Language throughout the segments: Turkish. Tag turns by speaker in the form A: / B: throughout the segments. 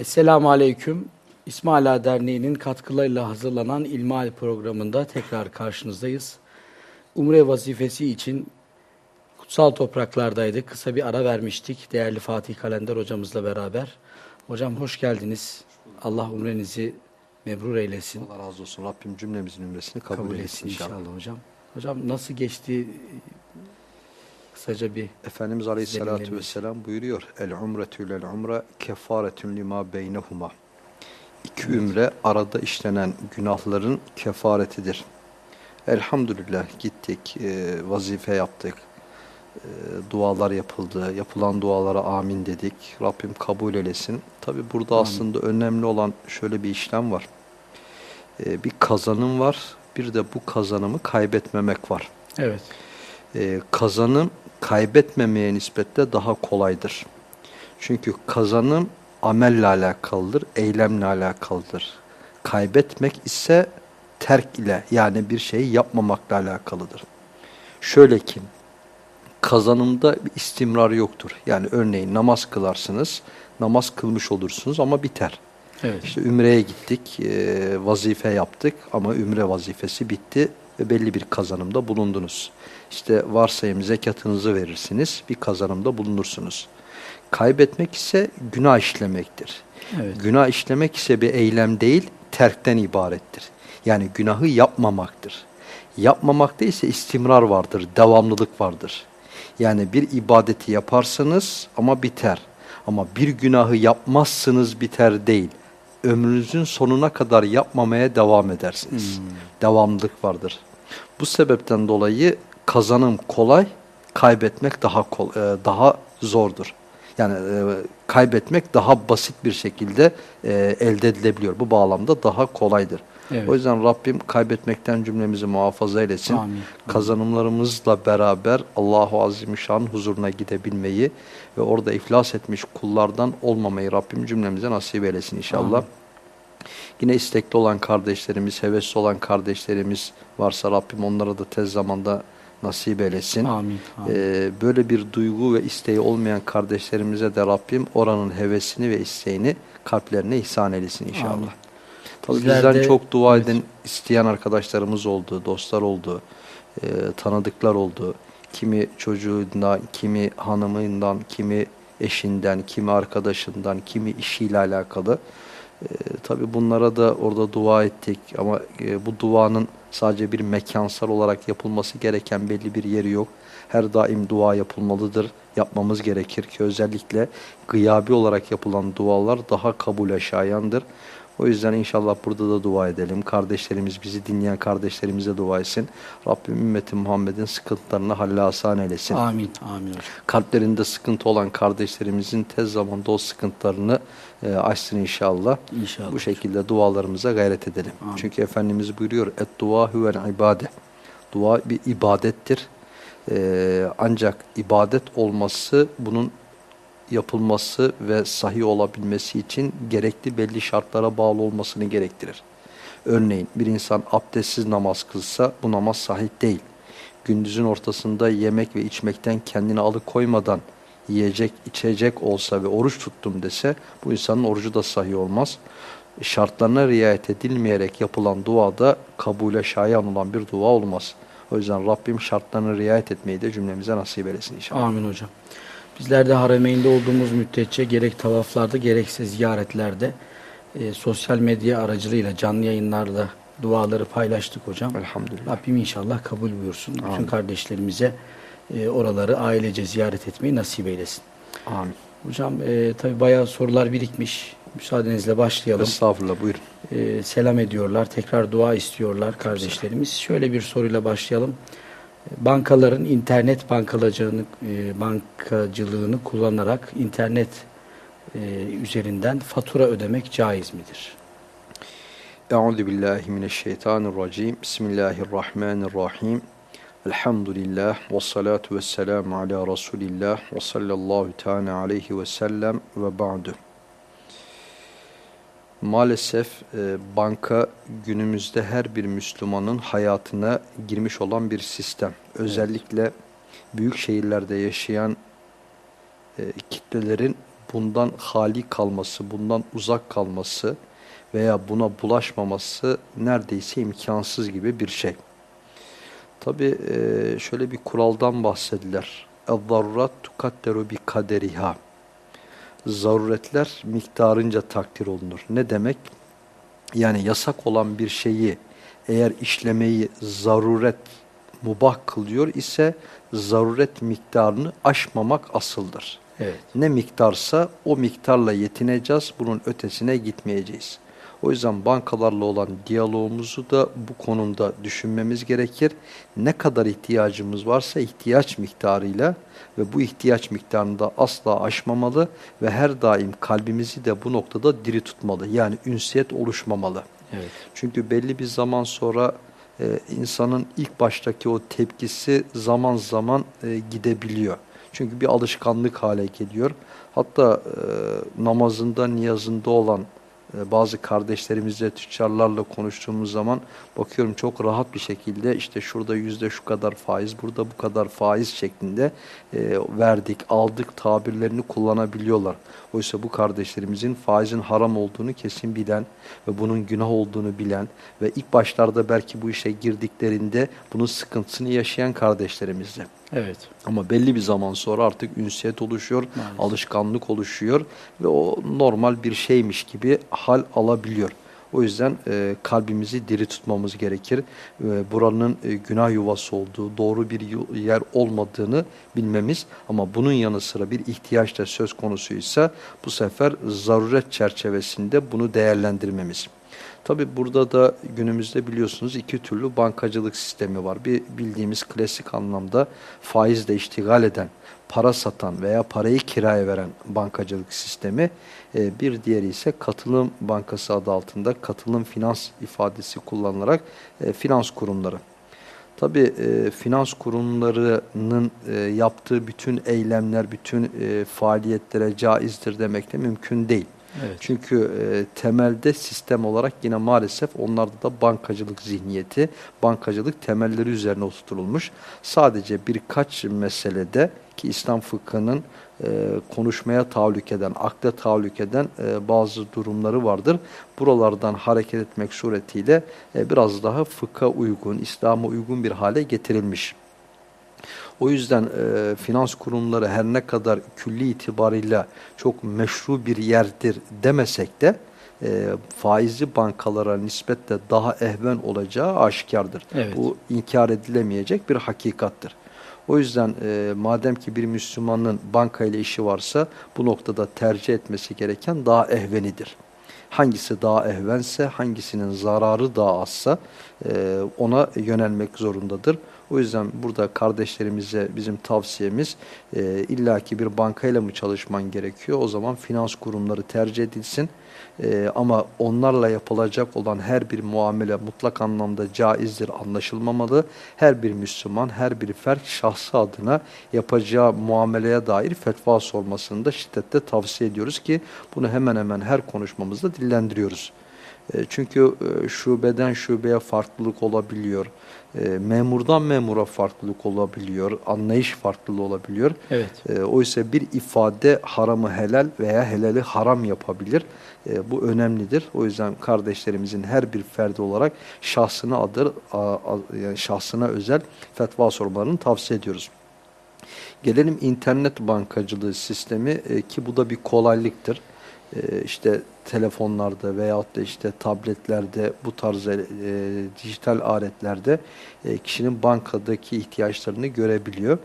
A: Esselamu Aleyküm. İsmaila Derneği'nin katkılarıyla hazırlanan İlmihal programında tekrar karşınızdayız. Umre vazifesi için kutsal topraklardaydık. Kısa bir ara vermiştik değerli Fatih Kalender hocamızla beraber. Hocam hoş geldiniz. Allah umrenizi mebrur eylesin.
B: Allah razı olsun. Rabbim cümlemizin ümresini kabul,
A: Kabul
B: etsin
A: etsin
B: inşallah.
A: inşallah hocam. Hocam nasıl geçti? Kısaca bir
B: Efendimiz Aleyhisselatü. Vesselam buyuruyor. El umretü lel umre kefaretün lima beynehuma. İki ümre arada işlenen günahların kefaretidir. Elhamdülillah gittik, e, vazife yaptık, e, dualar yapıldı, yapılan dualara amin dedik. Rabbim kabul eylesin. Tabi burada
A: Amin.
B: aslında önemli olan şöyle bir işlem var. E, bir kazanım var, bir de bu kazanımı kaybetmemek var.
A: evet.
B: Ee, kazanım kaybetmemeye nispetle daha kolaydır. Çünkü kazanım amelle alakalıdır, eylemle alakalıdır. Kaybetmek ise terk ile yani bir şeyi yapmamakla alakalıdır. Şöyle ki kazanımda bir istimrar yoktur. Yani örneğin namaz kılarsınız, namaz kılmış olursunuz ama biter.
A: Evet.
B: İşte Ümre'ye gittik, e, vazife yaptık ama Ümre vazifesi bitti ve belli bir kazanımda bulundunuz. İşte varsayım zekatınızı verirsiniz, bir kazanımda bulunursunuz. Kaybetmek ise günah işlemektir.
A: Evet.
B: Günah işlemek ise bir eylem değil, terkten ibarettir. Yani günahı yapmamaktır. Yapmamakta ise istimrar vardır, devamlılık vardır. Yani bir ibadeti yaparsınız ama biter. Ama bir günahı yapmazsınız biter değil. Ömrünüzün sonuna kadar yapmamaya devam edersiniz. Devamlılık vardır. Bu sebepten dolayı kazanım kolay, kaybetmek daha kol, e, daha zordur. Yani e, kaybetmek daha basit bir şekilde e, elde edilebiliyor. Bu bağlamda daha kolaydır.
A: Evet.
B: O yüzden Rabbim kaybetmekten cümlemizi muhafaza eylesin.
A: Amin.
B: Kazanımlarımızla beraber Allahu Azimüşşan huzuruna gidebilmeyi ve orada iflas etmiş kullardan olmamayı Rabbim cümlemize nasip eylesin inşallah.
A: Amin.
B: Yine istekli olan kardeşlerimiz, hevesli olan kardeşlerimiz varsa Rabbim onlara da tez zamanda nasip eylesin.
A: Amin. amin.
B: Ee, böyle bir duygu ve isteği olmayan kardeşlerimize de Rabbim oranın hevesini ve isteğini kalplerine ihsan eylesin inşallah.
A: Amin.
B: Tabii
A: Bizler
B: bizden
A: de-
B: çok dua
A: evet.
B: eden, isteyen arkadaşlarımız oldu, dostlar oldu, e, tanıdıklar oldu. Kimi çocuğundan, kimi hanımından, kimi eşinden, kimi arkadaşından, kimi işiyle alakalı. E, tabii bunlara da orada dua ettik ama e, bu duanın sadece bir mekansal olarak yapılması gereken belli bir yeri yok. Her daim dua yapılmalıdır, yapmamız gerekir ki özellikle gıyabi olarak yapılan dualar daha kabule şayandır. O yüzden inşallah burada da dua edelim. Kardeşlerimiz, bizi dinleyen kardeşlerimize dua etsin. Rabbim ümmeti Muhammed'in sıkıntılarını halle asan eylesin.
A: Amin. Amin.
B: Kalplerinde sıkıntı olan kardeşlerimizin tez zamanda o sıkıntılarını e, açsın inşallah.
A: İnşallah.
B: Bu şekilde dualarımıza gayret edelim.
A: Amin.
B: Çünkü Efendimiz buyuruyor, et dua huvel ibade. Dua bir ibadettir. E, ancak ibadet olması bunun yapılması ve sahih olabilmesi için gerekli belli şartlara bağlı olmasını gerektirir. Örneğin bir insan abdestsiz namaz kılsa bu namaz sahih değil. Gündüzün ortasında yemek ve içmekten kendini alıkoymadan yiyecek, içecek olsa ve oruç tuttum dese bu insanın orucu da sahih olmaz. Şartlarına riayet edilmeyerek yapılan duada kabule şayan olan bir dua olmaz. O yüzden Rabbim şartlarına riayet etmeyi de cümlemize nasip eylesin inşallah.
A: Amin hocam. Bizler de haremeynde olduğumuz müddetçe gerek tavaflarda gerekse ziyaretlerde e, sosyal medya aracılığıyla canlı yayınlarla duaları paylaştık hocam.
B: Elhamdülillah.
A: Rabbim inşallah kabul buyursun. Bütün
B: Amin.
A: kardeşlerimize e, oraları ailece ziyaret etmeyi nasip eylesin.
B: Amin.
A: Hocam e, tabi bayağı sorular birikmiş. Müsaadenizle başlayalım.
B: Estağfurullah buyurun.
A: E, selam ediyorlar. Tekrar dua istiyorlar kardeşlerimiz. Şöyle bir soruyla başlayalım. Bankaların internet bankacılığını, e, bankacılığını kullanarak internet e, üzerinden fatura ödemek caiz midir?
B: Euzu billahi mineşşeytanirracim. Bismillahirrahmanirrahim. Elhamdülillah ve salatu ve ala Resulillah ve sallallahu teala aleyhi ve sellem ve ba'du. Maalesef e, banka günümüzde her bir Müslümanın hayatına girmiş olan bir sistem. Özellikle büyük şehirlerde yaşayan e, kitlelerin bundan hali kalması, bundan uzak kalması veya buna bulaşmaması neredeyse imkansız gibi bir şey. Tabi e, şöyle bir kuraldan bahsediler. اَذَّرُّاتْ تُكَدَّرُ بِكَدَرِهَا Zaruretler miktarınca takdir olunur. Ne demek? Yani yasak olan bir şeyi eğer işlemeyi zaruret mubah kılıyor ise zaruret miktarını aşmamak asıldır.
A: Evet.
B: Ne miktarsa o miktarla yetineceğiz, bunun ötesine gitmeyeceğiz. O yüzden bankalarla olan diyalogumuzu da bu konumda düşünmemiz gerekir. Ne kadar ihtiyacımız varsa ihtiyaç miktarıyla ve bu ihtiyaç miktarını da asla aşmamalı ve her daim kalbimizi de bu noktada diri tutmalı. Yani ünsiyet oluşmamalı.
A: Evet.
B: Çünkü belli bir zaman sonra e, insanın ilk baştaki o tepkisi zaman zaman e, gidebiliyor. Çünkü bir alışkanlık hale geliyor. Hatta e, namazında, niyazında olan bazı kardeşlerimizle, tüccarlarla konuştuğumuz zaman bakıyorum çok rahat bir şekilde işte şurada yüzde şu kadar faiz, burada bu kadar faiz şeklinde e, verdik, aldık tabirlerini kullanabiliyorlar. Oysa bu kardeşlerimizin faizin haram olduğunu kesin bilen ve bunun günah olduğunu bilen ve ilk başlarda belki bu işe girdiklerinde bunun sıkıntısını yaşayan kardeşlerimizdi.
A: Evet.
B: Ama belli bir zaman sonra artık ünsiyet oluşuyor,
A: Maalesef.
B: alışkanlık oluşuyor ve o normal bir şeymiş gibi hal alabiliyor. O yüzden e, kalbimizi diri tutmamız gerekir. E, buranın e, günah yuvası olduğu, doğru bir yer olmadığını bilmemiz ama bunun yanı sıra bir ihtiyaç da söz konusuysa bu sefer zaruret çerçevesinde bunu değerlendirmemiz. Tabi burada da günümüzde biliyorsunuz iki türlü bankacılık sistemi var. Bir bildiğimiz klasik anlamda faizle iştigal eden, para satan veya parayı kiraya veren bankacılık sistemi. Ee, Bir diğeri ise katılım bankası adı altında katılım finans ifadesi kullanılarak e, finans kurumları. Tabi e, finans kurumlarının e, yaptığı bütün eylemler, bütün e, faaliyetlere caizdir demek de mümkün değil.
A: Evet.
B: Çünkü e, temelde sistem olarak yine maalesef onlarda da bankacılık zihniyeti, bankacılık temelleri üzerine oturtulmuş. Sadece birkaç meselede ki İslam fıkhının e, konuşmaya tahallük eden, akla tahallük eden e, bazı durumları vardır. Buralardan hareket etmek suretiyle e, biraz daha fıkha uygun, İslam'a uygun bir hale getirilmiş. O yüzden e, finans kurumları her ne kadar külli itibarıyla çok meşru bir yerdir demesek de e, faizli bankalara nispetle daha ehven olacağı aşikardır.
A: Evet.
B: Bu inkar edilemeyecek bir hakikattır. O yüzden e, madem ki bir Müslümanın banka ile işi varsa bu noktada tercih etmesi gereken daha ehvenidir. Hangisi daha ehvense, hangisinin zararı daha azsa e, ona yönelmek zorundadır. O yüzden burada kardeşlerimize bizim tavsiyemiz e, illaki bir bankayla mı çalışman gerekiyor? O zaman finans kurumları tercih edilsin. E, ama onlarla yapılacak olan her bir muamele mutlak anlamda caizdir, anlaşılmamalı. Her bir Müslüman, her bir fert şahsı adına yapacağı muameleye dair fetva sormasını da şiddetle tavsiye ediyoruz ki bunu hemen hemen her konuşmamızda dillendiriyoruz. E, Çünkü e, şubeden şubeye farklılık olabiliyor. E, Memurdan memura farklılık olabiliyor. Anlayış farklılığı olabiliyor.
A: Evet.
B: Oysa bir ifade haramı helal veya helali haram yapabilir. Bu önemlidir. O yüzden kardeşlerimizin her bir ferdi olarak şahsına adır, yani şahsına özel fetva sormalarını tavsiye ediyoruz. Gelelim internet bankacılığı sistemi ki bu da bir kolaylıktır. E, işte telefonlarda veyahut da işte tabletlerde bu tarz e, dijital aletlerde e, kişinin bankadaki ihtiyaçlarını görebiliyor.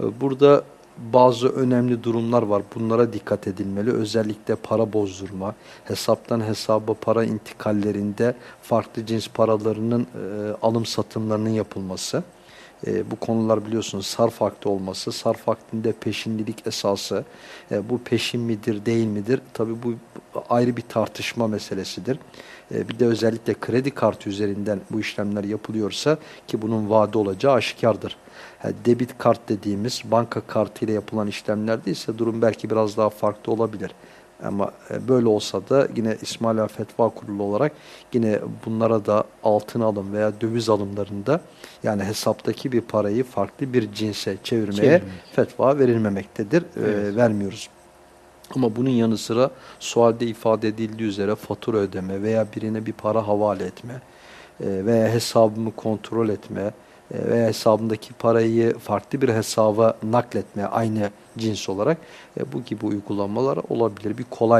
B: E, burada bazı önemli durumlar var. Bunlara dikkat edilmeli. Özellikle para bozdurma, hesaptan hesaba para intikallerinde farklı cins paralarının e, alım satımlarının yapılması. E, bu konular biliyorsunuz sarf akdi olması, sarf akdinde peşinlilik esası, e, bu peşin midir değil midir? Tabii bu ayrı bir tartışma meselesidir. E, bir de özellikle kredi kartı üzerinden bu işlemler yapılıyorsa ki bunun vade olacağı aşikardır. Ha, debit kart dediğimiz banka kartı ile yapılan işlemlerde ise durum belki biraz daha farklı olabilir. Ama e, böyle olsa da yine İsmaila Fetva Kurulu olarak yine bunlara da altın alım veya döviz alımlarında yani hesaptaki bir parayı farklı bir cinse çevirmeye
A: Çevirmek.
B: fetva verilmemektedir. E,
A: Evet.
B: vermiyoruz. Ama bunun yanı sıra sualde ifade edildiği üzere fatura ödeme veya birine bir para havale etme e, veya hesabımı kontrol etme e, veya hesabındaki parayı farklı bir hesaba nakletme aynı cins olarak e, bu gibi uygulamalar olabilir. Bir kolay